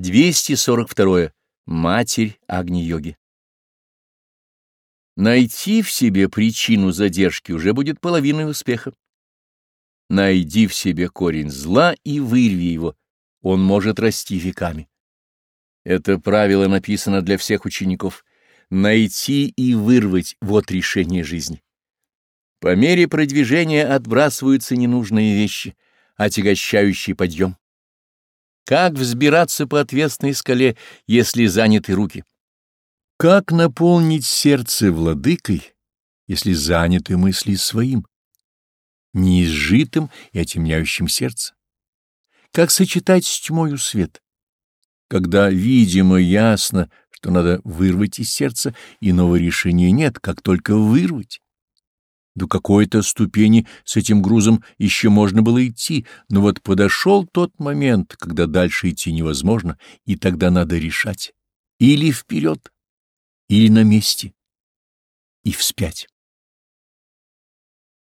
242. Матерь Агни-йоги. Найти в себе причину задержки уже будет половиной успеха. Найди в себе корень зла и вырви его, он может расти веками. Это правило написано для всех учеников. Найти и вырвать — вот решение жизни. По мере продвижения отбрасываются ненужные вещи, отягощающие подъем. Как взбираться по отвесной скале, если заняты руки? Как наполнить сердце владыкой, если заняты мысли своим, неизжитым и отемняющим сердце? Как сочетать с тьмою свет? Когда видимо ясно, что надо вырвать из сердца, иного решения нет, как только вырвать. До какой-то ступени с этим грузом еще можно было идти, но вот подошел тот момент, когда дальше идти невозможно, и тогда надо решать. Или вперед, или на месте, и вспять.